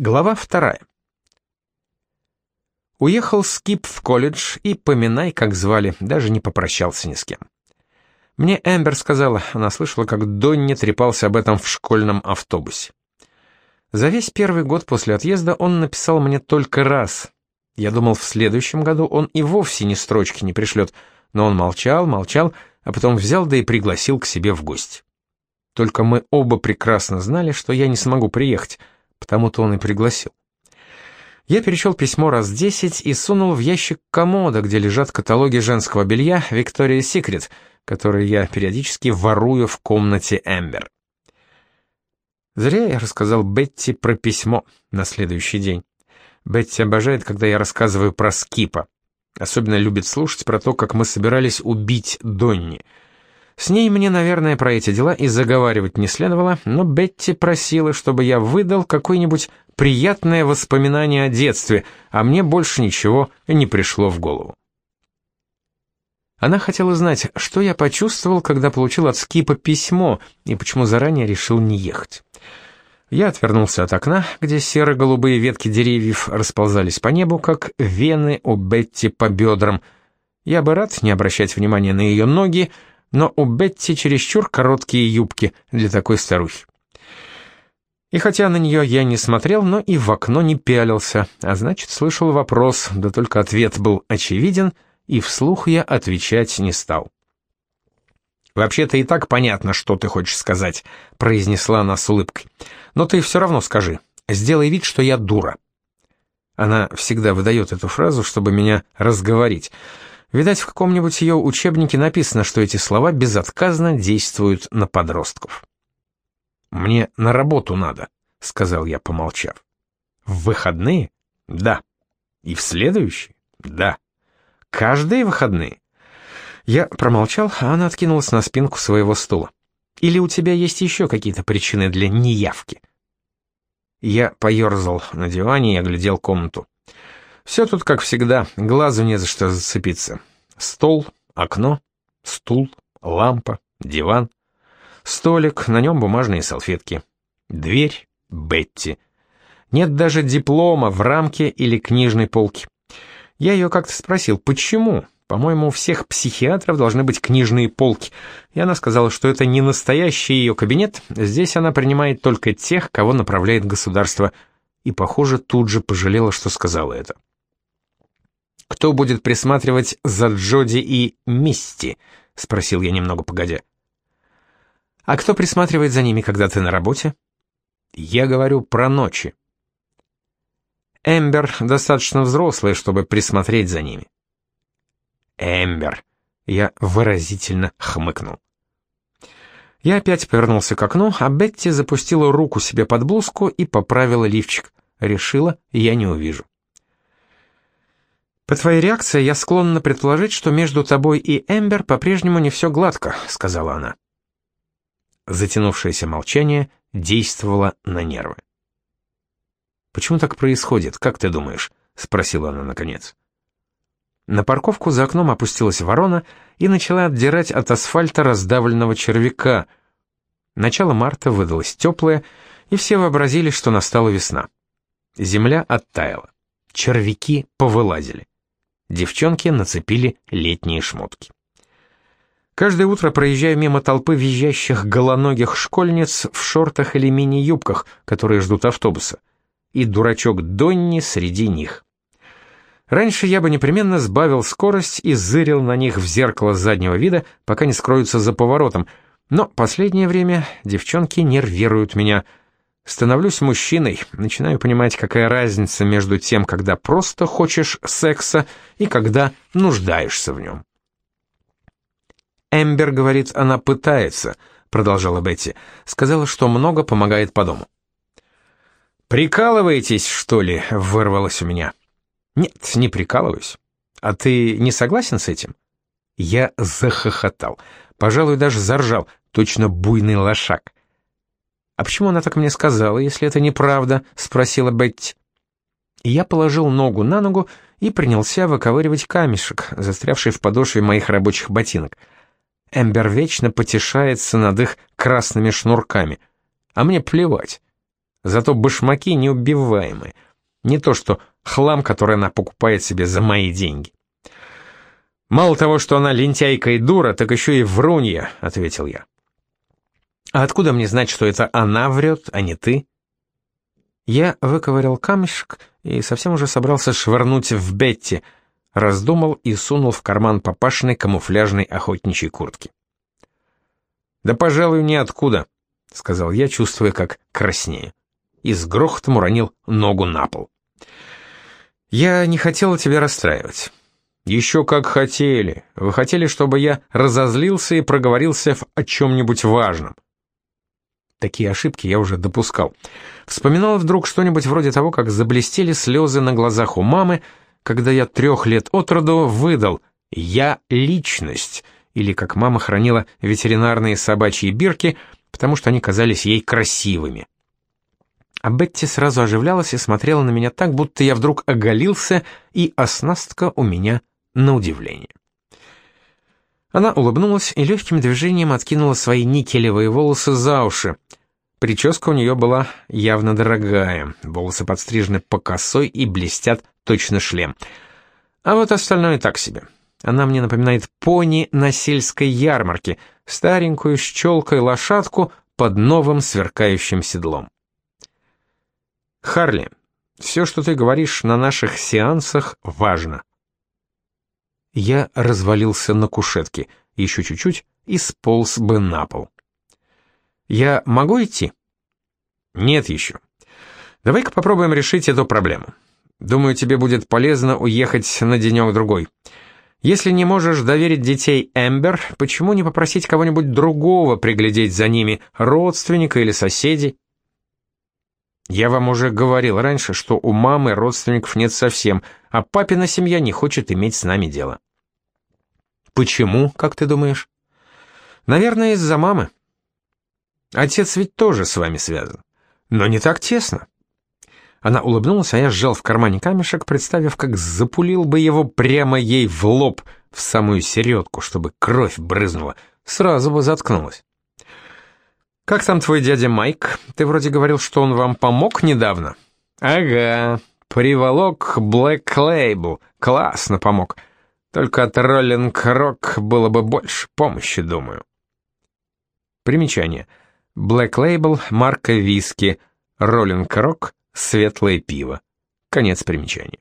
Глава вторая. Уехал Скип в колледж и, поминай, как звали, даже не попрощался ни с кем. Мне Эмбер сказала, она слышала, как Донни трепался об этом в школьном автобусе. За весь первый год после отъезда он написал мне только раз. Я думал, в следующем году он и вовсе ни строчки не пришлет, но он молчал, молчал, а потом взял да и пригласил к себе в гости. Только мы оба прекрасно знали, что я не смогу приехать, потому-то он и пригласил. Я перечел письмо раз десять и сунул в ящик комода, где лежат каталоги женского белья «Виктория Секрет», которые я периодически ворую в комнате Эмбер. Зря я рассказал Бетти про письмо на следующий день. Бетти обожает, когда я рассказываю про Скипа. Особенно любит слушать про то, как мы собирались убить Донни — с ней мне, наверное, про эти дела и заговаривать не следовало, но Бетти просила, чтобы я выдал какое-нибудь приятное воспоминание о детстве, а мне больше ничего не пришло в голову. Она хотела знать, что я почувствовал, когда получил от Скипа письмо, и почему заранее решил не ехать. Я отвернулся от окна, где серо-голубые ветки деревьев расползались по небу, как вены у Бетти по бедрам. Я бы рад не обращать внимания на ее ноги, но у Бетти чересчур короткие юбки для такой старухи. И хотя на нее я не смотрел, но и в окно не пялился, а значит, слышал вопрос, да только ответ был очевиден, и вслух я отвечать не стал. «Вообще-то и так понятно, что ты хочешь сказать», — произнесла она с улыбкой. «Но ты все равно скажи. Сделай вид, что я дура». Она всегда выдает эту фразу, чтобы меня разговорить. Видать, в каком-нибудь ее учебнике написано, что эти слова безотказно действуют на подростков. «Мне на работу надо», — сказал я, помолчав. «В выходные?» «Да». «И в следующие?» «Да». «Каждые выходные?» Я промолчал, а она откинулась на спинку своего стула. «Или у тебя есть еще какие-то причины для неявки?» Я поерзал на диване и оглядел комнату. Все тут как всегда, глазу не за что зацепиться. Стол, окно, стул, лампа, диван, столик, на нем бумажные салфетки. Дверь, Бетти. Нет даже диплома в рамке или книжной полке. Я ее как-то спросил, почему? По-моему, у всех психиатров должны быть книжные полки. И она сказала, что это не настоящий ее кабинет, здесь она принимает только тех, кого направляет государство. И, похоже, тут же пожалела, что сказала это. «Кто будет присматривать за Джоди и Мисти?» — спросил я немного погодя. «А кто присматривает за ними, когда ты на работе?» «Я говорю про ночи». «Эмбер достаточно взрослая, чтобы присмотреть за ними». «Эмбер», — я выразительно хмыкнул. Я опять повернулся к окну, а Бетти запустила руку себе под блузку и поправила лифчик. Решила, я не увижу. «По твоей реакции я склонна предположить, что между тобой и Эмбер по-прежнему не все гладко», — сказала она. Затянувшееся молчание действовало на нервы. «Почему так происходит, как ты думаешь?» — спросила она наконец. На парковку за окном опустилась ворона и начала отдирать от асфальта раздавленного червяка. Начало марта выдалось теплое, и все вообразили, что настала весна. Земля оттаяла. Червяки повылазили. Девчонки нацепили летние шмотки. Каждое утро проезжаю мимо толпы визжащих голоногих школьниц в шортах или мини-юбках, которые ждут автобуса. И дурачок Донни среди них. Раньше я бы непременно сбавил скорость и зырил на них в зеркало заднего вида, пока не скроются за поворотом, но последнее время девчонки нервируют меня – Становлюсь мужчиной, начинаю понимать, какая разница между тем, когда просто хочешь секса и когда нуждаешься в нем. Эмбер говорит, она пытается, продолжала Бетти. Сказала, что много помогает по дому. Прикалываетесь, что ли? вырвалось у меня. Нет, не прикалываюсь. А ты не согласен с этим? Я захохотал, пожалуй, даже заржал, точно буйный лошак. «А почему она так мне сказала, если это неправда?» — спросила Бетти. я положил ногу на ногу и принялся выковыривать камешек, застрявший в подошве моих рабочих ботинок. Эмбер вечно потешается над их красными шнурками. А мне плевать. зато башмаки неубиваемые. Не то что хлам, который она покупает себе за мои деньги. «Мало того, что она лентяйка и дура, так еще и врунья», — ответил я. «А откуда мне знать, что это она врет, а не ты?» Я выковырял камешек и совсем уже собрался швырнуть в Бетти, раздумал и сунул в карман папашиной камуфляжной охотничьей куртки. «Да, пожалуй, ниоткуда», — сказал я, чувствуя, как краснею. И с грохотом уронил ногу на пол. «Я не хотел тебя расстраивать. «Еще как хотели. Вы хотели, чтобы я разозлился и проговорился о чем-нибудь важном». Такие ошибки я уже допускал. Вспоминал вдруг что-нибудь вроде того, как заблестели слезы на глазах у мамы, когда я трех лет от роду выдал «я личность», или как мама хранила ветеринарные собачьи бирки, потому что они казались ей красивыми. А Бетти сразу оживлялась и смотрела на меня так, будто я вдруг оголился, и оснастка у меня на удивление. Она улыбнулась и легким движением откинула свои никелевые волосы за уши. Прическа у нее была явно дорогая, волосы подстрижены по косой и блестят точно шлем. А вот остальное так себе. Она мне напоминает пони на сельской ярмарке, старенькую с челкой лошадку под новым сверкающим седлом. «Харли, все, что ты говоришь на наших сеансах, важно. Я развалился на кушетке, еще чуть-чуть и сполз бы на пол. «Я могу идти?» «Нет еще. Давай-ка попробуем решить эту проблему. Думаю, тебе будет полезно уехать на денек-другой. Если не можешь доверить детей Эмбер, почему не попросить кого-нибудь другого приглядеть за ними, родственника или соседей?» Я вам уже говорил раньше, что у мамы родственников нет совсем, а папина семья не хочет иметь с нами дело. Почему, как ты думаешь? Наверное, из-за мамы. Отец ведь тоже с вами связан, но не так тесно. Она улыбнулась, а я сжал в кармане камешек, представив, как запулил бы его прямо ей в лоб, в самую середку, чтобы кровь брызнула, сразу бы заткнулась. «Как там твой дядя Майк? Ты вроде говорил, что он вам помог недавно?» «Ага, приволок Black Label. Классно помог. Только от Rolling Rock было бы больше помощи, думаю». Примечание. Black Label — марка виски. Rolling Rock — светлое пиво. Конец примечания.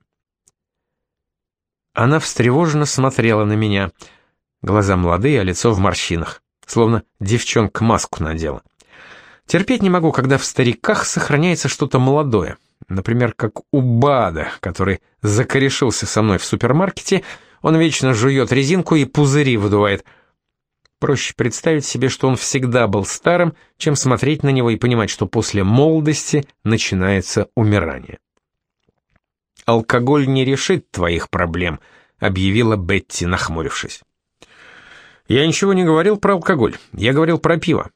Она встревоженно смотрела на меня. Глаза молодые, а лицо в морщинах. Словно девчонка маску надела. Терпеть не могу, когда в стариках сохраняется что-то молодое. Например, как у Бада, который закорешился со мной в супермаркете, он вечно жует резинку и пузыри выдувает. Проще представить себе, что он всегда был старым, чем смотреть на него и понимать, что после молодости начинается умирание. «Алкоголь не решит твоих проблем», — объявила Бетти, нахмурившись. «Я ничего не говорил про алкоголь, я говорил про пиво.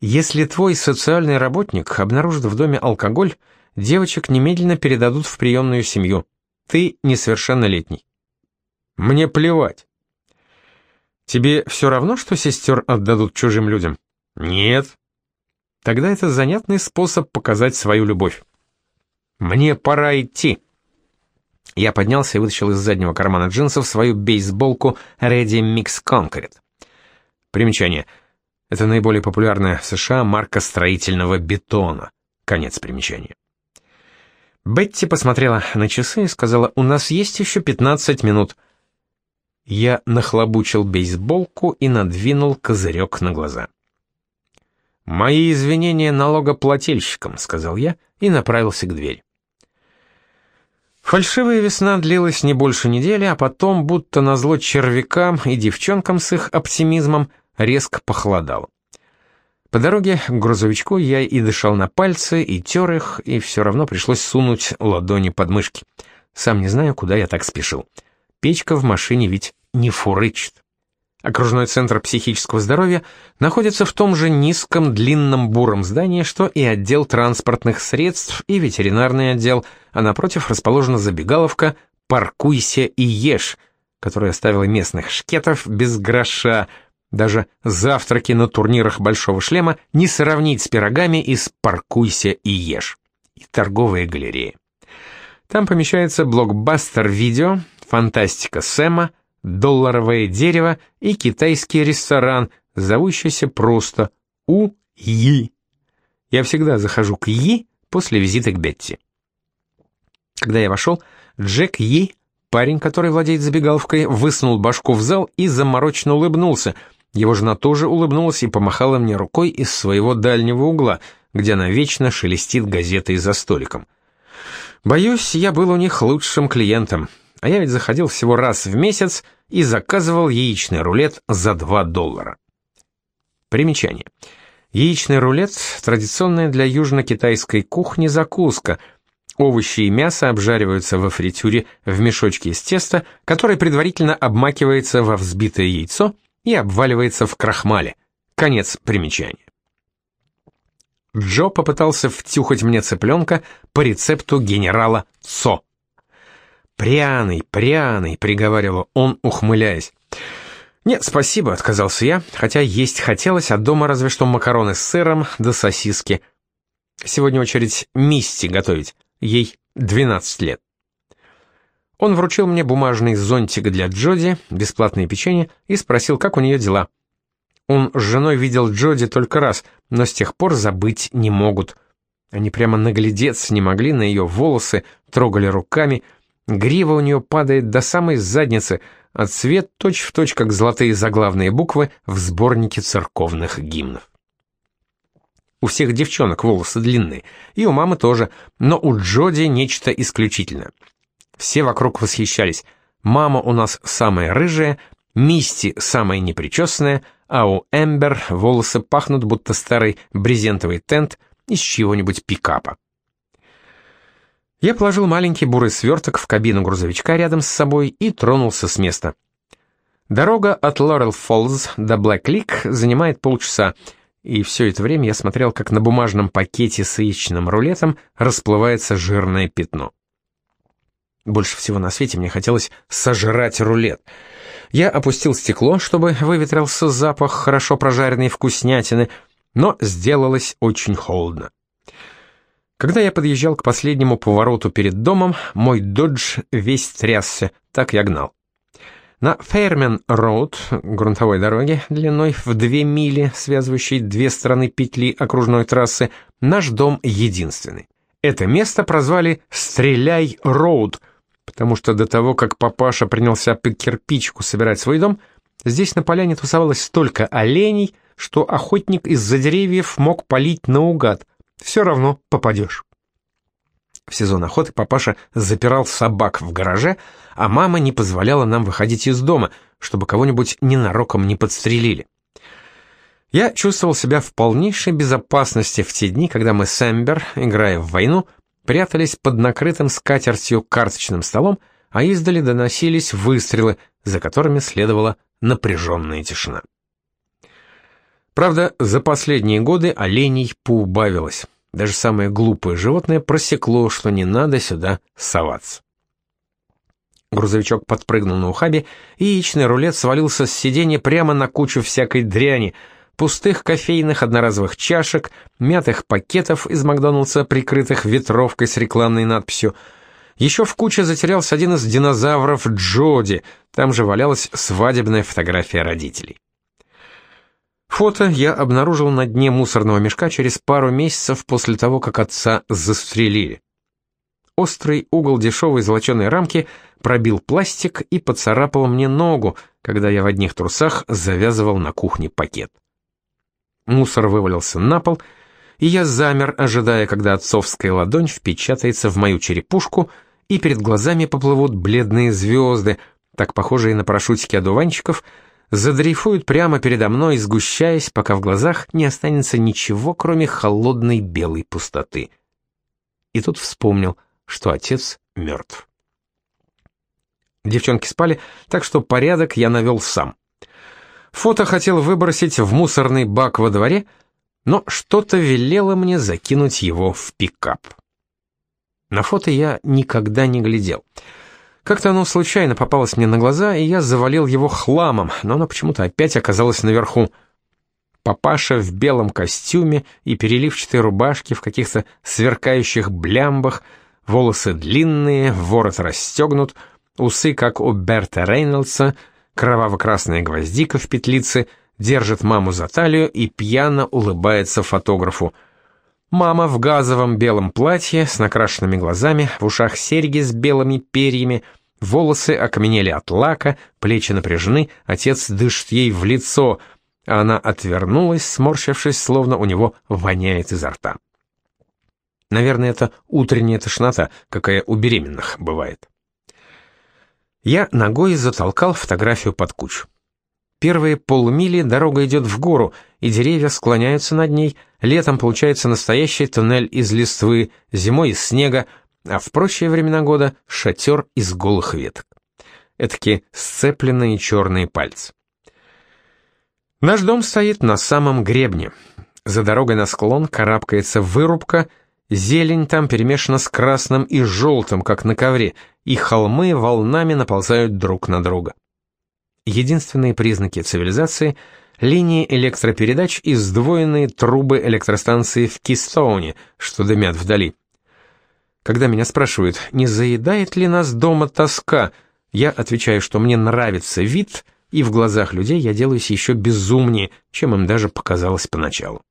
Если твой социальный работник обнаружит в доме алкоголь, девочек немедленно передадут в приемную семью. Ты несовершеннолетний. Мне плевать. Тебе все равно, что сестер отдадут чужим людям? Нет. Тогда это занятный способ показать свою любовь. Мне пора идти. Я поднялся и вытащил из заднего кармана джинсов свою бейсболку Ready Mix Concrete. Примечание — это наиболее популярная в США марка строительного бетона. Конец примечания. Бетти посмотрела на часы и сказала, «У нас есть еще 15 минут». Я нахлобучил бейсболку и надвинул козырек на глаза. «Мои извинения налогоплательщикам», — сказал я и направился к двери. Фальшивая весна длилась не больше недели, а потом, будто назло червякам и девчонкам с их оптимизмом, резко похолодало. По дороге к грузовичку я и дышал на пальцы, и тер их, и все равно пришлось сунуть ладони под мышки. Сам не знаю, куда я так спешил. Печка в машине ведь не фурычит. Окружной центр психического здоровья находится в том же низком длинном буром здании, что и отдел транспортных средств и ветеринарный отдел, а напротив расположена забегаловка «Паркуйся и ешь», которая оставила местных шкетов без гроша, Даже завтраки на турнирах Большого Шлема не сравнить с пирогами из «Паркуйся и ешь» и торговые галереи. Там помещается блокбастер-видео, фантастика Сэма, долларовое дерево и китайский ресторан, зовущийся просто У-И. Я всегда захожу к И после визита к Бетти. Когда я вошел, Джек Yi, парень, который владеет забегаловкой, высунул башку в зал и заморочно улыбнулся. Его жена тоже улыбнулась и помахала мне рукой из своего дальнего угла, где она вечно шелестит газетой за столиком. Боюсь, я был у них лучшим клиентом, а я ведь заходил всего раз в месяц и заказывал яичный рулет за 2 доллара. Примечание. Яичный рулет – традиционная для южно-китайской кухни закуска – Овощи и мясо обжариваются во фритюре в мешочке из теста, который предварительно обмакивается во взбитое яйцо и обваливается в крахмале. Конец примечания. Джо попытался втюхать мне цыпленка по рецепту генерала Цо. «Пряный, пряный», — приговаривал он, ухмыляясь. «Нет, спасибо», — отказался я, хотя есть хотелось, а дома разве что макароны с сыром да сосиски. Сегодня очередь Мисти готовить. Ей 12 лет. Он вручил мне бумажный зонтик для Джоди, бесплатное печенье, и спросил, как у нее дела. Он с женой видел Джоди только раз, но с тех пор забыть не могут. Они прямо наглядеться не могли на ее волосы, трогали руками. Грива у нее падает до самой задницы, а цвет точь-в-точь, точь, как золотые заглавные буквы в сборнике церковных гимнов. У всех девчонок волосы длинные, и у мамы тоже, но у Джоди нечто исключительное. Все вокруг восхищались. Мама у нас самая рыжая, Мисти самая непричесанная, а у Эмбер волосы пахнут, будто старый брезентовый тент из чего-нибудь пикапа. Я положил маленький бурый сверток в кабину грузовичка рядом с собой и тронулся с места. Дорога от Лорел Фоллз до Блэк Лик занимает полчаса, и все это время я смотрел, как на бумажном пакете с яичным рулетом расплывается жирное пятно. Больше всего на свете мне хотелось сожрать рулет. Я опустил стекло, чтобы выветрился запах хорошо прожаренной вкуснятины, но сделалось очень холодно. Когда я подъезжал к последнему повороту перед домом, мой додж весь трясся, так я гнал. На Фейрмен-Роуд, грунтовой дороге, длиной в две мили, связывающей две стороны петли окружной трассы, наш дом единственный. Это место прозвали «Стреляй-Роуд», потому что до того, как папаша принялся по кирпичку собирать свой дом, здесь на поляне тусовалось столько оленей, что охотник из-за деревьев мог палить наугад. Все равно попадешь. В сезон охоты папаша запирал собак в гараже, а мама не позволяла нам выходить из дома, чтобы кого-нибудь ненароком не подстрелили. Я чувствовал себя в полнейшей безопасности в те дни, когда мы с Эмбер, играя в войну, прятались под накрытым скатертью карточным столом, а издали доносились выстрелы, за которыми следовала напряженная тишина. Правда, за последние годы оленей поубавилось. Даже самое глупое животное просекло, что не надо сюда соваться. Грузовичок подпрыгнул на ухабе, и яичный рулет свалился с сиденья прямо на кучу всякой дряни, пустых кофейных одноразовых чашек, мятых пакетов из Макдоналдса, прикрытых ветровкой с рекламной надписью. Еще в куче затерялся один из динозавров Джоди, там же валялась свадебная фотография родителей. Фото я обнаружил на дне мусорного мешка через пару месяцев после того, как отца застрелили. Острый угол дешевой золоченой рамки пробил пластик и поцарапал мне ногу, когда я в одних трусах завязывал на кухне пакет. Мусор вывалился на пол, и я замер, ожидая, когда отцовская ладонь впечатается в мою черепушку, и перед глазами поплывут бледные звезды, так похожие на парашютики одуванчиков, задрейфуют прямо передо мной, сгущаясь, пока в глазах не останется ничего, кроме холодной белой пустоты. И тут вспомнил, что отец мертв. Девчонки спали, так что порядок я навел сам. Фото хотел выбросить в мусорный бак во дворе, но что-то велело мне закинуть его в пикап. На фото я никогда не глядел — Как-то оно случайно попалось мне на глаза, и я завалил его хламом, но оно почему-то опять оказалось наверху. Папаша в белом костюме и переливчатой рубашке в каких-то сверкающих блямбах, волосы длинные, ворот расстегнут, усы, как у Берта Рейнольдса, кроваво-красная гвоздика в петлице, держит маму за талию и пьяно улыбается фотографу. Мама в газовом белом платье с накрашенными глазами, в ушах серьги с белыми перьями, волосы окаменели от лака, плечи напряжены, отец дышит ей в лицо — а она отвернулась, сморщившись, словно у него воняет изо рта. Наверное, это утренняя тошнота, какая у беременных бывает. Я ногой затолкал фотографию под кучу. Первые полмили дорога идет в гору, и деревья склоняются над ней, летом получается настоящий туннель из листвы, зимой из снега, а в прочие времена года шатер из голых веток. Этакие сцепленные черные пальцы. Наш дом стоит на самом гребне. За дорогой на склон карабкается вырубка, зелень там перемешана с красным и желтым, как на ковре, и холмы волнами наползают друг на друга. Единственные признаки цивилизации — линии электропередач и сдвоенные трубы электростанции в Кистоуне, что дымят вдали. Когда меня спрашивают, не заедает ли нас дома тоска, я отвечаю, что мне нравится вид — и в глазах людей я делаюсь еще безумнее, чем им даже показалось поначалу.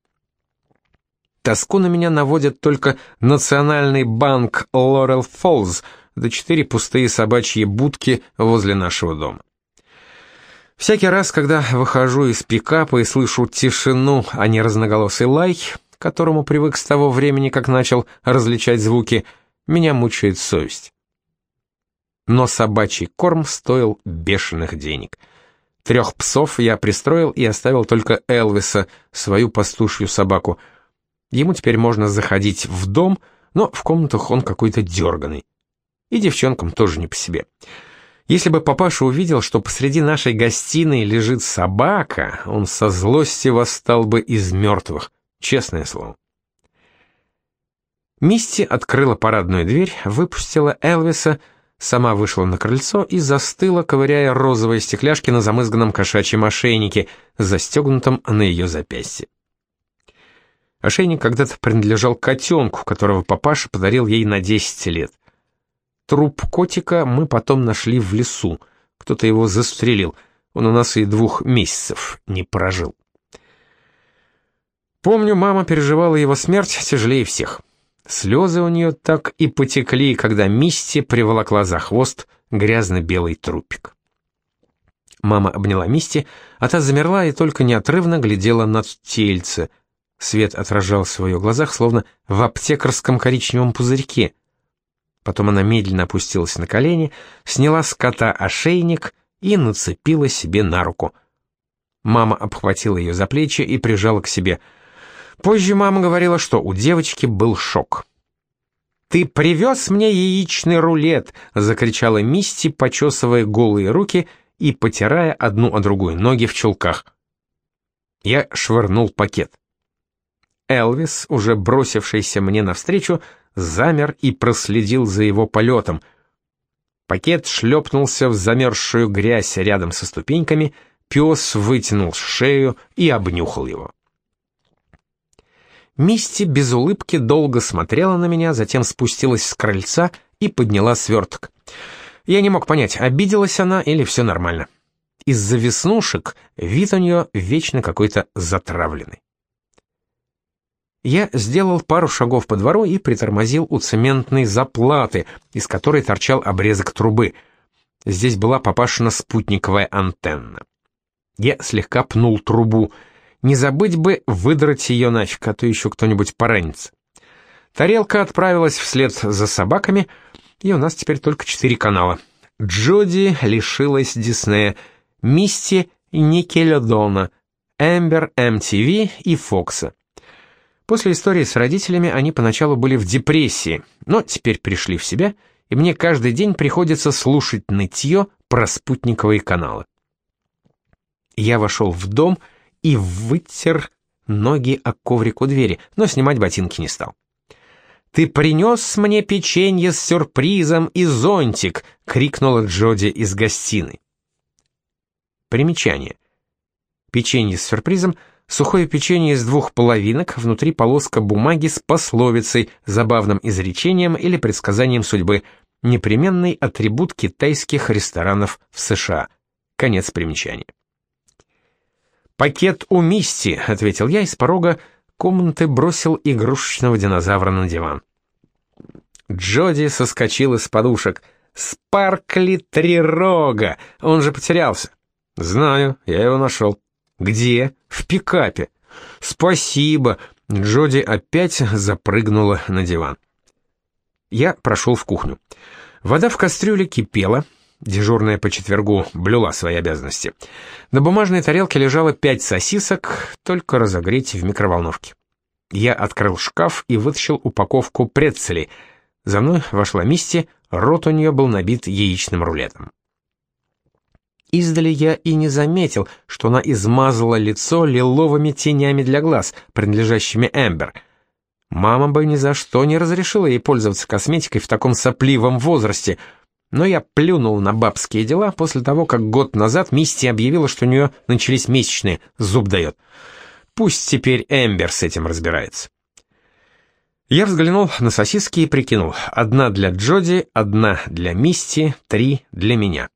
Тоску на меня наводит только Национальный банк Лорел Фоллз, да четыре пустые собачьи будки возле нашего дома. Всякий раз, когда выхожу из пикапа и слышу тишину, а не разноголосый лай, к которому привык с того времени, как начал различать звуки, меня мучает совесть. Но собачий корм стоил бешеных денег — Трех псов я пристроил и оставил только Элвиса, свою пастушью собаку. Ему теперь можно заходить в дом, но в комнатах он какой-то дерганый. И девчонкам тоже не по себе. Если бы папаша увидел, что посреди нашей гостиной лежит собака, он со злости восстал бы из мертвых, честное слово. Мисти открыла парадную дверь, выпустила Элвиса, сама вышла на крыльцо и застыла, ковыряя розовые стекляшки на замызганном кошачьем ошейнике, застегнутом на ее запястье. Ошейник когда-то принадлежал котенку, которого папаша подарил ей на 10 лет. Труп котика мы потом нашли в лесу, кто-то его застрелил, он у нас и двух месяцев не прожил. Помню, мама переживала его смерть тяжелее всех. Слезы у нее так и потекли, когда Мисти приволокла за хвост грязно-белый трупик. Мама обняла Мисти, а та замерла и только неотрывно глядела на тельце. Свет отражался в ее глазах, словно в аптекарском коричневом пузырьке. Потом она медленно опустилась на колени, сняла с кота ошейник и нацепила себе на руку. Мама обхватила ее за плечи и прижала к себе — Позже мама говорила, что у девочки был шок. «Ты привез мне яичный рулет!» — закричала Мисти, почесывая голые руки и потирая одну о другую ноги в чулках. Я швырнул пакет. Элвис, уже бросившийся мне навстречу, замер и проследил за его полетом. Пакет шлепнулся в замерзшую грязь рядом со ступеньками, пес вытянул шею и обнюхал его. Мисти без улыбки долго смотрела на меня, затем спустилась с крыльца и подняла сверток. Я не мог понять, обиделась она или все нормально. Из-за веснушек вид у нее вечно какой-то затравленный. Я сделал пару шагов по двору и притормозил у цементной заплаты, из которой торчал обрезок трубы. Здесь была папашина спутниковая антенна. Я слегка пнул трубу — не забыть бы выдрать ее нафиг, а то еще кто-нибудь поранится. Тарелка отправилась вслед за собаками, и у нас теперь только четыре канала. Джоди лишилась Диснея, Мисти — Никелодона, Эмбер — MTV и Фокса. После истории с родителями они поначалу были в депрессии, но теперь пришли в себя, и мне каждый день приходится слушать нытье про спутниковые каналы. Я вошел в дом — и вытер ноги о коврик у двери, но снимать ботинки не стал. «Ты принес мне печенье с сюрпризом и зонтик!» — крикнула Джоди из гостиной. Примечание. Печенье с сюрпризом — сухое печенье из двух половинок, внутри полоска бумаги с пословицей, забавным изречением или предсказанием судьбы, непременный атрибут китайских ресторанов в США. Конец примечания. «Пакет у Мисти», — ответил я, и с порога комнаты бросил игрушечного динозавра на диван. Джоди соскочил из подушек. «Спаркли Трирога! Он же потерялся!» «Знаю, я его нашел». «Где?» «В пикапе». «Спасибо!» Джоди опять запрыгнула на диван. Я прошел в кухню. Вода в кастрюле кипела, Дежурная по четвергу блюла свои обязанности. На бумажной тарелке лежало пять сосисок, только разогреть в микроволновке. Я открыл шкаф и вытащил упаковку прецелей. За мной вошла Мисти, рот у нее был набит яичным рулетом. Издали я и не заметил, что она измазала лицо лиловыми тенями для глаз, принадлежащими Эмбер. Мама бы ни за что не разрешила ей пользоваться косметикой в таком сопливом возрасте — но я плюнул на бабские дела после того, как год назад Мисти объявила, что у нее начались месячные, зуб дает. Пусть теперь Эмбер с этим разбирается. Я взглянул на сосиски и прикинул. Одна для Джоди, одна для Мисти, три для меня.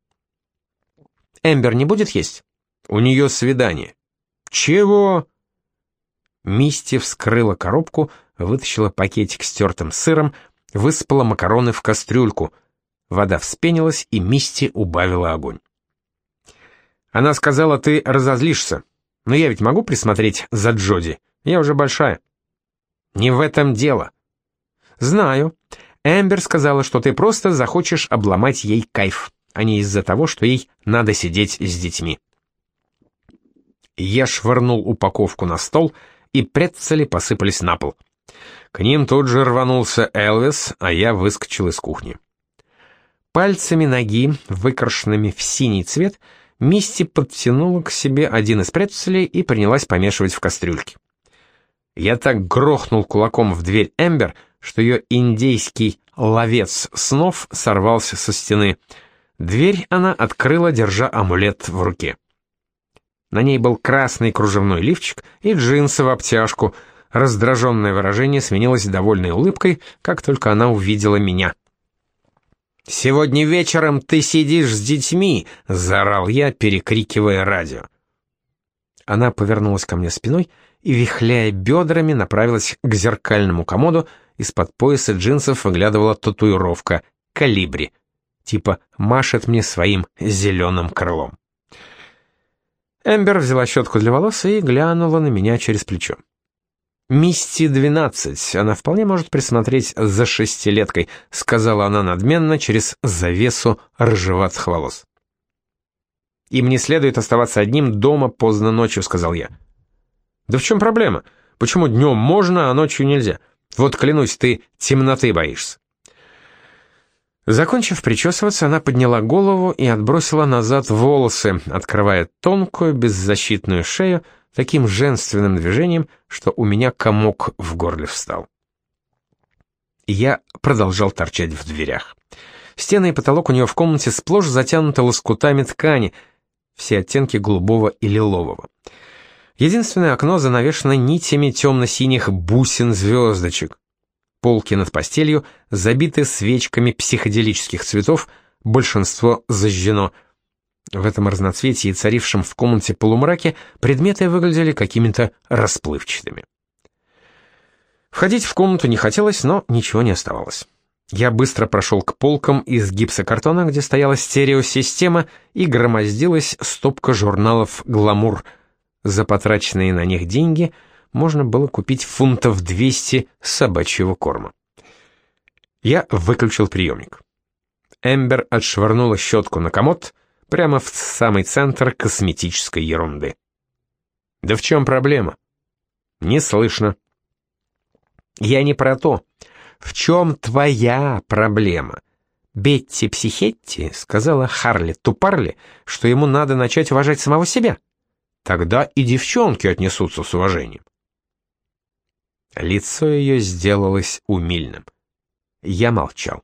Эмбер не будет есть? У нее свидание. Чего? Мисти вскрыла коробку, вытащила пакетик с тертым сыром, высыпала макароны в кастрюльку — Вода вспенилась, и Мисти убавила огонь. Она сказала, ты разозлишься. Но я ведь могу присмотреть за Джоди. Я уже большая. Не в этом дело. Знаю. Эмбер сказала, что ты просто захочешь обломать ей кайф, а не из-за того, что ей надо сидеть с детьми. Я швырнул упаковку на стол, и прецели посыпались на пол. К ним тут же рванулся Элвис, а я выскочил из кухни. Пальцами ноги, выкрашенными в синий цвет, Мисти подтянула к себе один из прецелей и принялась помешивать в кастрюльке. Я так грохнул кулаком в дверь Эмбер, что ее индейский ловец снов сорвался со стены. Дверь она открыла, держа амулет в руке. На ней был красный кружевной лифчик и джинсы в обтяжку. Раздраженное выражение сменилось довольной улыбкой, как только она увидела меня. «Сегодня вечером ты сидишь с детьми!» — заорал я, перекрикивая радио. Она повернулась ко мне спиной и, вихляя бедрами, направилась к зеркальному комоду, из-под пояса джинсов выглядывала татуировка «Калибри», типа машет мне своим зеленым крылом. Эмбер взяла щетку для волос и глянула на меня через плечо. «Мисти-12, она вполне может присмотреть за шестилеткой», сказала она надменно через завесу рыжеватых волос. «Им не следует оставаться одним дома поздно ночью», — сказал я. «Да в чем проблема? Почему днем можно, а ночью нельзя? Вот, клянусь, ты темноты боишься». Закончив причесываться, она подняла голову и отбросила назад волосы, открывая тонкую беззащитную шею, таким женственным движением, что у меня комок в горле встал. Я продолжал торчать в дверях. Стены и потолок у нее в комнате сплошь затянуты лоскутами ткани, все оттенки голубого и лилового. Единственное окно занавешено нитями темно-синих бусин-звездочек. Полки над постелью забиты свечками психоделических цветов, большинство зажжено — в этом разноцветии, царившем в комнате полумраке, предметы выглядели какими-то расплывчатыми. Входить в комнату не хотелось, но ничего не оставалось. Я быстро прошел к полкам из гипсокартона, где стояла стереосистема, и громоздилась стопка журналов «Гламур». За потраченные на них деньги можно было купить фунтов 200 собачьего корма. Я выключил приемник. Эмбер отшвырнула щетку на комод — прямо в самый центр косметической ерунды. Да в чем проблема? Не слышно. Я не про то. В чем твоя проблема? Бетти Психетти сказала Харли Тупарли, что ему надо начать уважать самого себя. Тогда и девчонки отнесутся с уважением. Лицо ее сделалось умильным. Я молчал.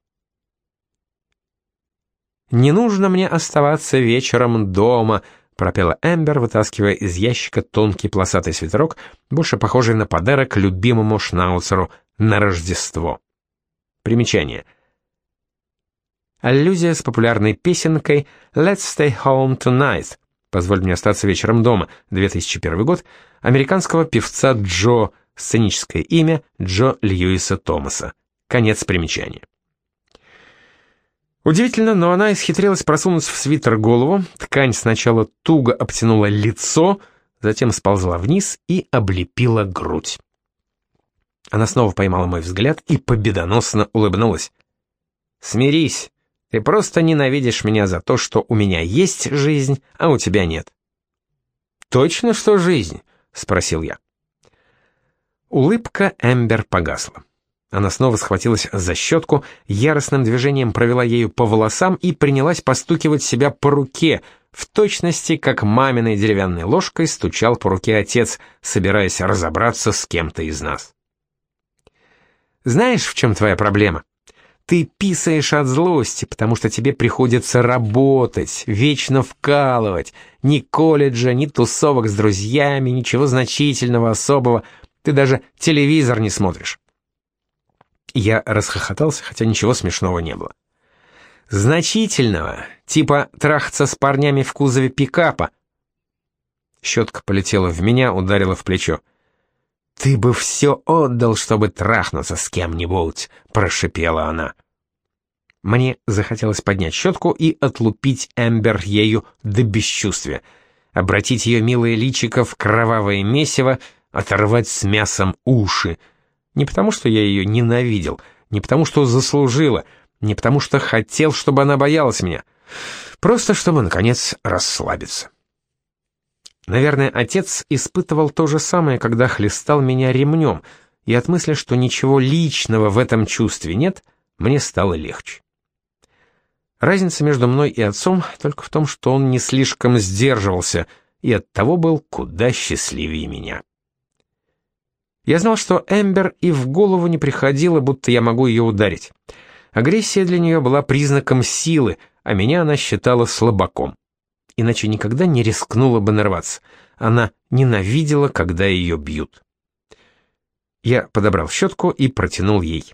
«Не нужно мне оставаться вечером дома», — пропела Эмбер, вытаскивая из ящика тонкий полосатый свитерок, больше похожий на подарок любимому шнауцеру на Рождество. Примечание. Аллюзия с популярной песенкой «Let's stay home tonight» «Позволь мне остаться вечером дома», 2001 год, американского певца Джо, сценическое имя Джо Льюиса Томаса. Конец примечания. Удивительно, но она исхитрилась просунуть в свитер голову, ткань сначала туго обтянула лицо, затем сползла вниз и облепила грудь. Она снова поймала мой взгляд и победоносно улыбнулась. «Смирись, ты просто ненавидишь меня за то, что у меня есть жизнь, а у тебя нет». «Точно, что жизнь?» — спросил я. Улыбка Эмбер погасла. Она снова схватилась за щетку, яростным движением провела ею по волосам и принялась постукивать себя по руке, в точности, как маминой деревянной ложкой стучал по руке отец, собираясь разобраться с кем-то из нас. «Знаешь, в чем твоя проблема? Ты писаешь от злости, потому что тебе приходится работать, вечно вкалывать. Ни колледжа, ни тусовок с друзьями, ничего значительного, особого. Ты даже телевизор не смотришь. Я расхохотался, хотя ничего смешного не было. Значительного, типа трахаться с парнями в кузове пикапа. Щетка полетела в меня, ударила в плечо. «Ты бы все отдал, чтобы трахнуться с кем-нибудь», — прошипела она. Мне захотелось поднять щетку и отлупить Эмбер ею до бесчувствия, обратить ее милое личико в кровавое месиво, оторвать с мясом уши — не потому, что я ее ненавидел, не потому, что заслужила, не потому, что хотел, чтобы она боялась меня. Просто чтобы, наконец, расслабиться. Наверное, отец испытывал то же самое, когда хлестал меня ремнем, и от мысли, что ничего личного в этом чувстве нет, мне стало легче. Разница между мной и отцом только в том, что он не слишком сдерживался и оттого был куда счастливее меня. Я знал, что Эмбер и в голову не приходило, будто я могу ее ударить. Агрессия для нее была признаком силы, а меня она считала слабаком. Иначе никогда не рискнула бы нарваться. Она ненавидела, когда ее бьют. Я подобрал щетку и протянул ей.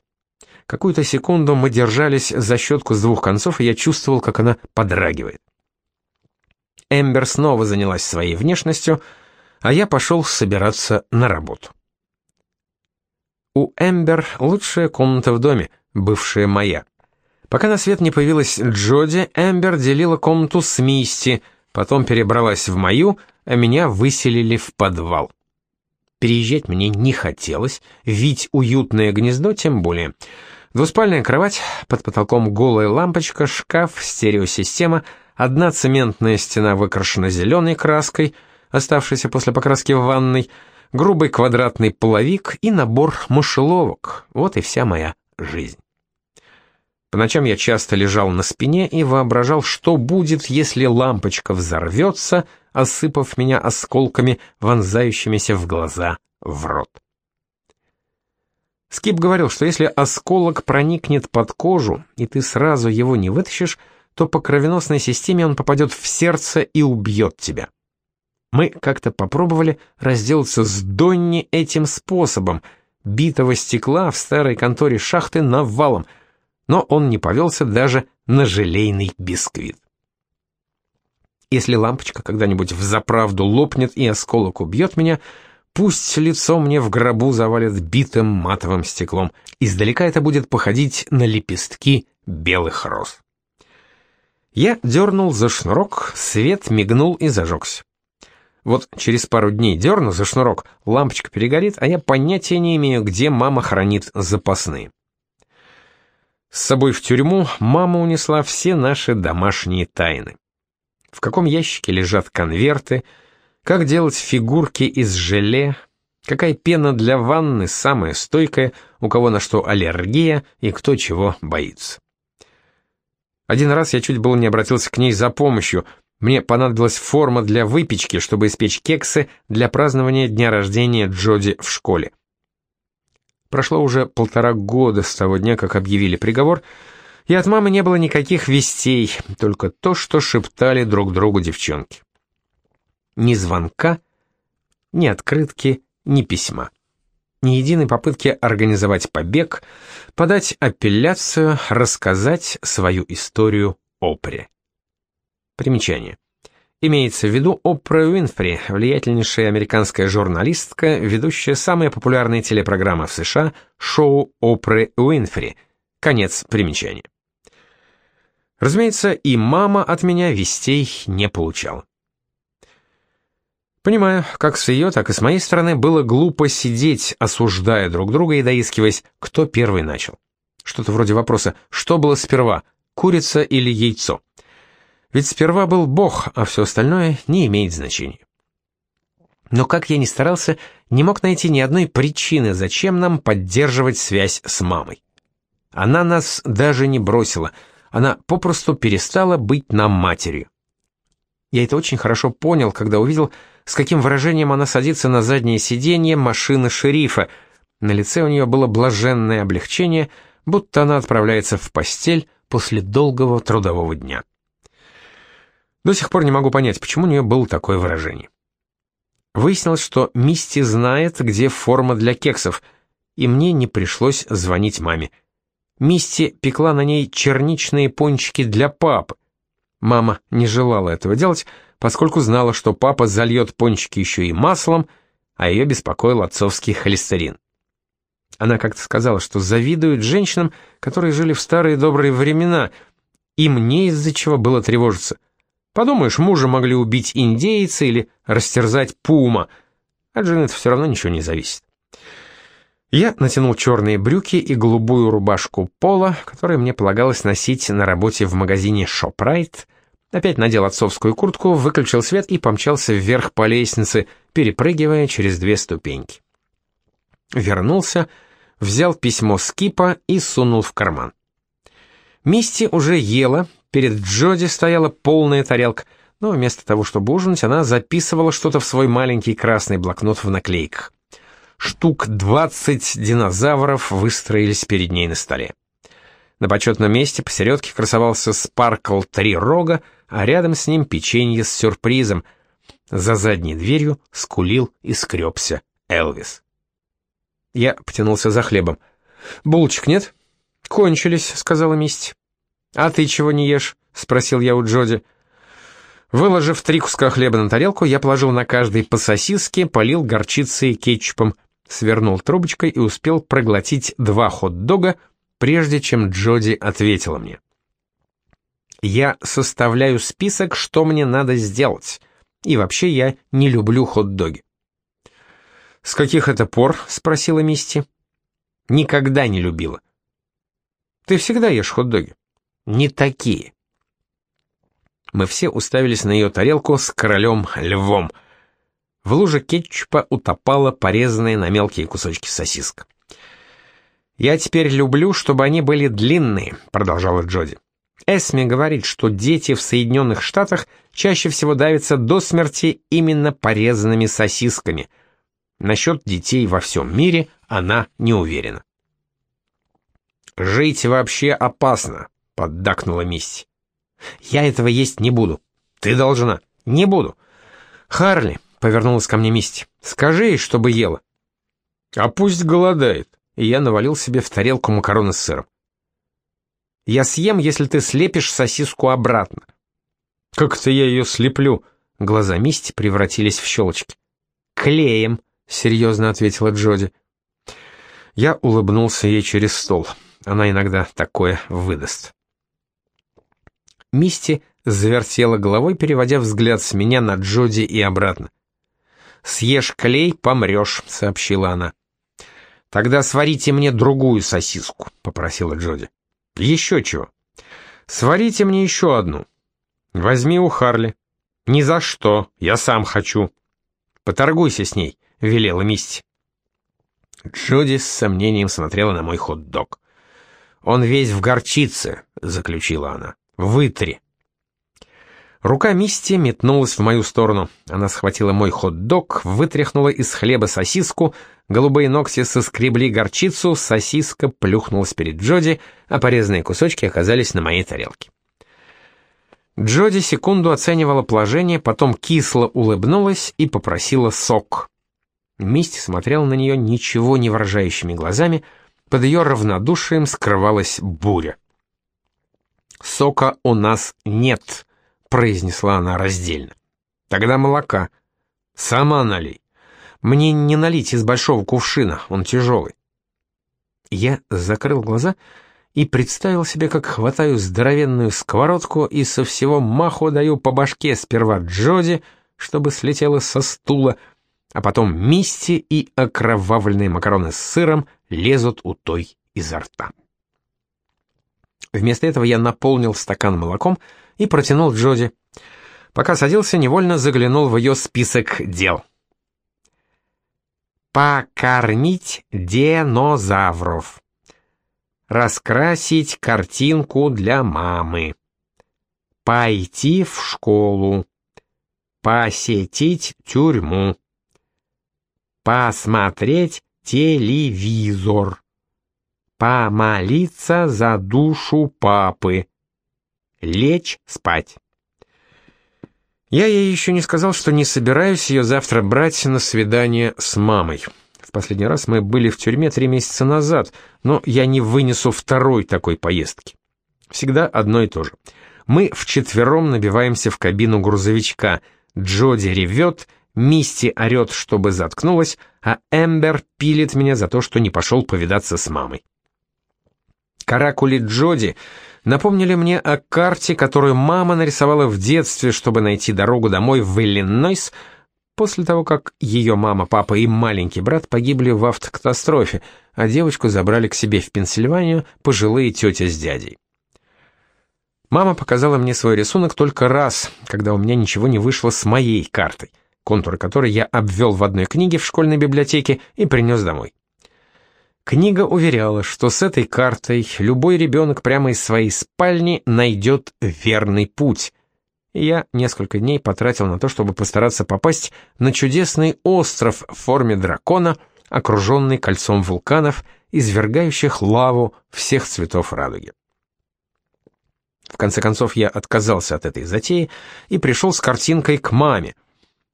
Какую-то секунду мы держались за щетку с двух концов, и я чувствовал, как она подрагивает. Эмбер снова занялась своей внешностью, а я пошел собираться на работу. У Эмбер лучшая комната в доме, бывшая моя. Пока на свет не появилась Джоди, Эмбер делила комнату с Мисти, потом перебралась в мою, а меня выселили в подвал. Переезжать мне не хотелось, ведь уютное гнездо тем более. Двуспальная кровать, под потолком голая лампочка, шкаф, стереосистема, одна цементная стена выкрашена зеленой краской, оставшейся после покраски в ванной — грубый квадратный половик и набор мышеловок. Вот и вся моя жизнь. По ночам я часто лежал на спине и воображал, что будет, если лампочка взорвется, осыпав меня осколками, вонзающимися в глаза, в рот. Скип говорил, что если осколок проникнет под кожу, и ты сразу его не вытащишь, то по кровеносной системе он попадет в сердце и убьет тебя. Мы как-то попробовали разделаться с Донни этим способом, битого стекла в старой конторе шахты навалом, но он не повелся даже на желейный бисквит. Если лампочка когда-нибудь взаправду лопнет и осколок убьет меня, пусть лицо мне в гробу завалит битым матовым стеклом. Издалека это будет походить на лепестки белых роз. Я дернул за шнурок, свет мигнул и зажегся. Вот через пару дней дерну за шнурок, лампочка перегорит, а я понятия не имею, где мама хранит запасные. С собой в тюрьму мама унесла все наши домашние тайны. В каком ящике лежат конверты, как делать фигурки из желе, какая пена для ванны самая стойкая, у кого на что аллергия и кто чего боится. Один раз я чуть было не обратился к ней за помощью — мне понадобилась форма для выпечки, чтобы испечь кексы для празднования дня рождения Джоди в школе. Прошло уже полтора года с того дня, как объявили приговор, и от мамы не было никаких вестей, только то, что шептали друг другу девчонки. Ни звонка, ни открытки, ни письма. Ни единой попытки организовать побег, подать апелляцию, рассказать свою историю Опре. Примечание. Имеется в виду Опра Уинфри, влиятельнейшая американская журналистка, ведущая самые популярные телепрограммы в США, шоу Опры Уинфри. Конец примечания. Разумеется, и мама от меня вестей не получала. Понимаю, как с ее, так и с моей стороны было глупо сидеть, осуждая друг друга и доискиваясь, кто первый начал. Что-то вроде вопроса «что было сперва, курица или яйцо?» Ведь сперва был Бог, а все остальное не имеет значения. Но как я ни старался, не мог найти ни одной причины, зачем нам поддерживать связь с мамой. Она нас даже не бросила, она попросту перестала быть нам матерью. Я это очень хорошо понял, когда увидел, с каким выражением она садится на заднее сиденье машины шерифа. На лице у нее было блаженное облегчение, будто она отправляется в постель после долгого трудового дня. До сих пор не могу понять, почему у нее было такое выражение. Выяснилось, что Мисти знает, где форма для кексов, и мне не пришлось звонить маме. Мисти пекла на ней черничные пончики для папы. Мама не желала этого делать, поскольку знала, что папа зальет пончики еще и маслом, а ее беспокоил отцовский холестерин. Она как-то сказала, что завидует женщинам, которые жили в старые добрые времена, и мне из-за чего было тревожиться – Подумаешь, мужа могли убить индейцы или растерзать пума. От жены это все равно ничего не зависит. Я натянул черные брюки и голубую рубашку пола, которую мне полагалось носить на работе в магазине ShopRite, опять надел отцовскую куртку, выключил свет и помчался вверх по лестнице, перепрыгивая через две ступеньки. Вернулся, взял письмо Скипа и сунул в карман. Мисти уже ела, Перед Джоди стояла полная тарелка, но вместо того, чтобы ужинать, она записывала что-то в свой маленький красный блокнот в наклейках. Штук двадцать динозавров выстроились перед ней на столе. На почетном месте посередке красовался спаркл три рога, а рядом с ним печенье с сюрпризом. За задней дверью скулил и скребся Элвис. Я потянулся за хлебом. «Булочек нет?» «Кончились», — сказала Мисти. «А ты чего не ешь?» — спросил я у Джоди. Выложив три куска хлеба на тарелку, я положил на каждый по сосиске, полил горчицей и кетчупом, свернул трубочкой и успел проглотить два хот-дога, прежде чем Джоди ответила мне. «Я составляю список, что мне надо сделать, и вообще я не люблю хот-доги». «С каких это пор?» — спросила Мисти. «Никогда не любила». «Ты всегда ешь хот-доги?» Не такие. Мы все уставились на ее тарелку с королем львом. В луже кетчупа утопала порезанная на мелкие кусочки сосиска. «Я теперь люблю, чтобы они были длинные», — продолжала Джоди. Эсми говорит, что дети в Соединенных Штатах чаще всего давятся до смерти именно порезанными сосисками. Насчет детей во всем мире она не уверена. «Жить вообще опасно», — поддакнула Мисси. «Я этого есть не буду. Ты должна. Не буду». «Харли», — повернулась ко мне Мисти, — «скажи ей, чтобы ела». «А пусть голодает». И я навалил себе в тарелку макароны с сыром. «Я съем, если ты слепишь сосиску обратно». «Как это я ее слеплю?» Глаза Мисти превратились в щелочки. «Клеем», — серьезно ответила Джоди. Я улыбнулся ей через стол. Она иногда такое выдаст. Мисти завертела головой, переводя взгляд с меня на Джоди и обратно. «Съешь клей, помрешь», — сообщила она. «Тогда сварите мне другую сосиску», — попросила Джоди. «Еще чего?» «Сварите мне еще одну. Возьми у Харли». «Ни за что, я сам хочу». «Поторгуйся с ней», — велела Мисти. Джоди с сомнением смотрела на мой хот-дог. «Он весь в горчице», — заключила она. Вытри. Рука Мисти метнулась в мою сторону. Она схватила мой хот-дог, вытряхнула из хлеба сосиску, голубые ногти соскребли горчицу, сосиска плюхнулась перед Джоди, а порезанные кусочки оказались на моей тарелке. Джоди секунду оценивала положение, потом кисло улыбнулась и попросила сок. Мисти смотрел на нее ничего не выражающими глазами, под ее равнодушием скрывалась буря. «Сока у нас нет», произнесла она раздельно. Тогда молока. Сама налей. Мне не налить из большого кувшина, он тяжелый. Я закрыл глаза и представил себе, как хватаю здоровенную сковородку и со всего маху даю по башке сперва Джоди, чтобы слетела со стула, а потом Мисти и окровавленные макароны с сыром лезут у той изо рта. Вместо этого я наполнил стакан молоком и протянул Джоди. Пока садился, невольно заглянул в ее список дел. Покормить динозавров. Раскрасить картинку для мамы. Пойти в школу. Посетить тюрьму. Посмотреть телевизор. Помолиться за душу папы лечь спать. Я ей еще не сказал, что не собираюсь ее завтра брать на свидание с мамой. В последний раз мы были в тюрьме три месяца назад, но я не вынесу второй такой поездки. Всегда одно и то же. Мы вчетвером набиваемся в кабину грузовичка. Джоди ревет, Мисти орет, чтобы заткнулась, а Эмбер пилит меня за то, что не пошел повидаться с мамой. Каракули Джоди напомнили мне о карте, которую мама нарисовала в детстве, чтобы найти дорогу домой в Иллинойс, после того, как ее мама, папа и маленький брат погибли в автокатастрофе, а девочку забрали к себе в Пенсильванию пожилые тетя с дядей. Мама показала мне свой рисунок только раз, когда у меня ничего не вышло с моей картой, контуры которой я обвел в одной книге в школьной библиотеке и принес домой. Книга уверяла, что с этой картой любой ребенок прямо из своей спальни найдет верный путь. И я несколько дней потратил на то, чтобы постараться попасть на чудесный остров в форме дракона, окруженный кольцом вулканов, извергающих лаву всех цветов радуги. В конце концов, я отказался от этой затеи и пришел с картинкой к маме.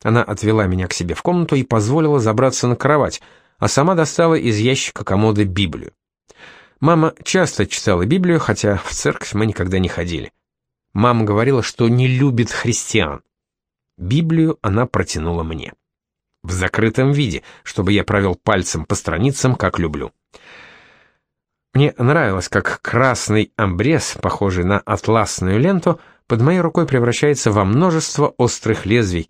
Она отвела меня к себе в комнату и позволила забраться на кровать — а сама достала из ящика комода Библию. Мама часто читала Библию, хотя в церковь мы никогда не ходили. Мама говорила, что не любит христиан. Библию она протянула мне. В закрытом виде, чтобы я провел пальцем по страницам, как люблю. Мне нравилось, как красный амбрез, похожий на атласную ленту, под моей рукой превращается во множество острых лезвий.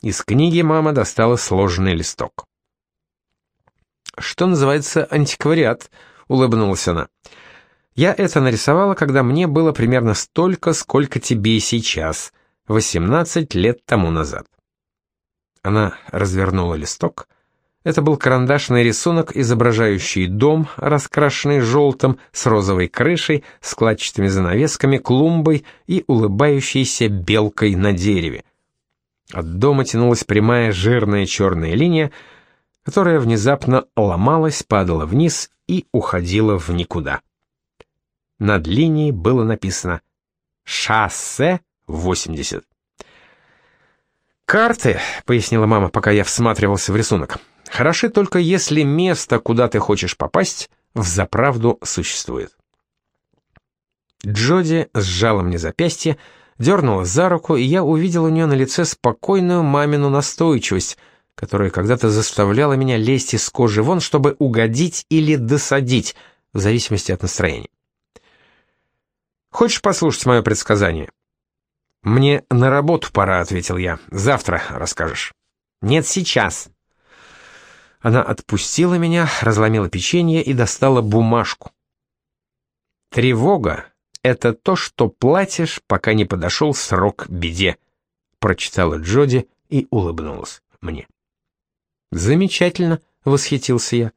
Из книги мама достала сложенный листок. «Что называется антиквариат», — улыбнулась она. «Я это нарисовала, когда мне было примерно столько, сколько тебе сейчас, 18 лет тому назад». Она развернула листок. Это был карандашный рисунок, изображающий дом, раскрашенный желтым, с розовой крышей, складчатыми занавесками, клумбой и улыбающейся белкой на дереве. От дома тянулась прямая жирная черная линия, которая внезапно ломалась, падала вниз и уходила в никуда. Над линией было написано «Шоссе 80». «Карты», — пояснила мама, пока я всматривался в рисунок, — «хороши только если место, куда ты хочешь попасть, взаправду существует». Джоди сжала мне запястье, дернула за руку, и я увидел у нее на лице спокойную мамину настойчивость — которая когда-то заставляла меня лезть из кожи вон, чтобы угодить или досадить, в зависимости от настроения. «Хочешь послушать мое предсказание?» «Мне на работу пора», — ответил я. «Завтра расскажешь». «Нет, сейчас». Она отпустила меня, разломила печенье и достала бумажку. «Тревога — это то, что платишь, пока не подошел срок беде», — прочитала Джоди и улыбнулась мне. «Замечательно», — восхитился я.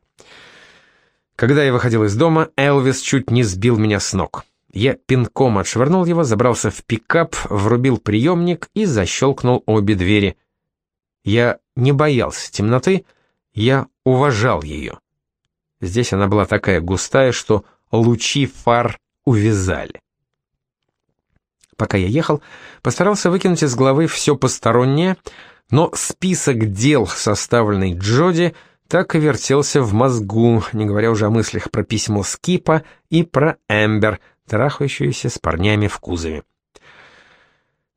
Когда я выходил из дома, Элвис чуть не сбил меня с ног. Я пинком отшвырнул его, забрался в пикап, врубил приемник и защелкнул обе двери. Я не боялся темноты, я уважал ее. Здесь она была такая густая, что лучи фар увязали. Пока я ехал, постарался выкинуть из головы все постороннее, но список дел, составленный Джоди, так и вертелся в мозгу, не говоря уже о мыслях про письмо Скипа и про Эмбер, трахающуюся с парнями в кузове.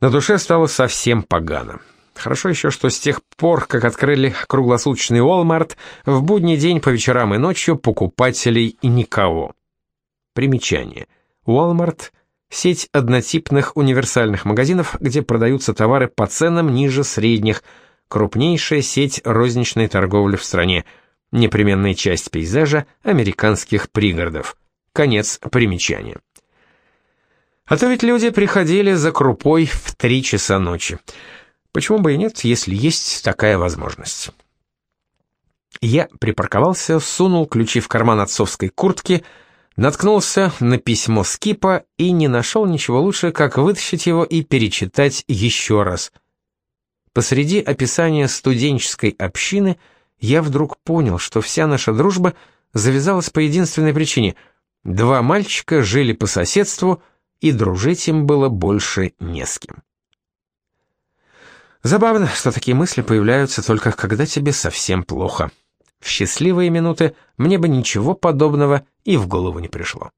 На душе стало совсем погано. Хорошо еще, что с тех пор, как открыли круглосуточный Walmart, в будний день по вечерам и ночью покупателей и никого. Примечание. Walmart – сеть однотипных универсальных магазинов, где продаются товары по ценам ниже средних, крупнейшая сеть розничной торговли в стране, непременная часть пейзажа американских пригородов. Конец примечания. А то ведь люди приходили за крупой в три часа ночи. Почему бы и нет, если есть такая возможность? Я припарковался, сунул ключи в карман отцовской куртки, наткнулся на письмо Скипа и не нашел ничего лучше, как вытащить его и перечитать еще раз. Посреди описания студенческой общины я вдруг понял, что вся наша дружба завязалась по единственной причине. Два мальчика жили по соседству, и дружить им было больше не с кем. Забавно, что такие мысли появляются только когда тебе совсем плохо. В счастливые минуты мне бы ничего подобного и в голову не пришло.